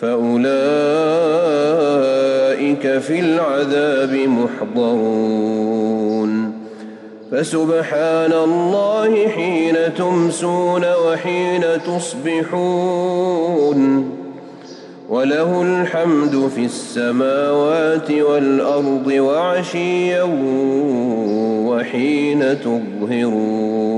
فأولئك في العذاب محضرون. فسبحان الله حين تمسون وحين تصبحون. وله الحمد في السماوات والأرض وعشيا وحين تظهرون.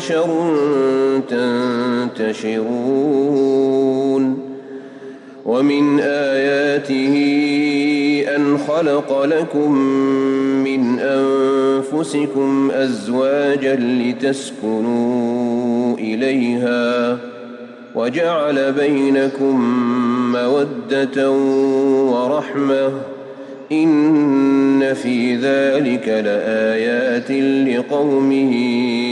بشر تنتشرون ومن آياته أن خلق لكم من أنفسكم أزواجا لتسكنوا إليها وجعل بينكم مودة ورحمة إن في ذلك لآيات لقوم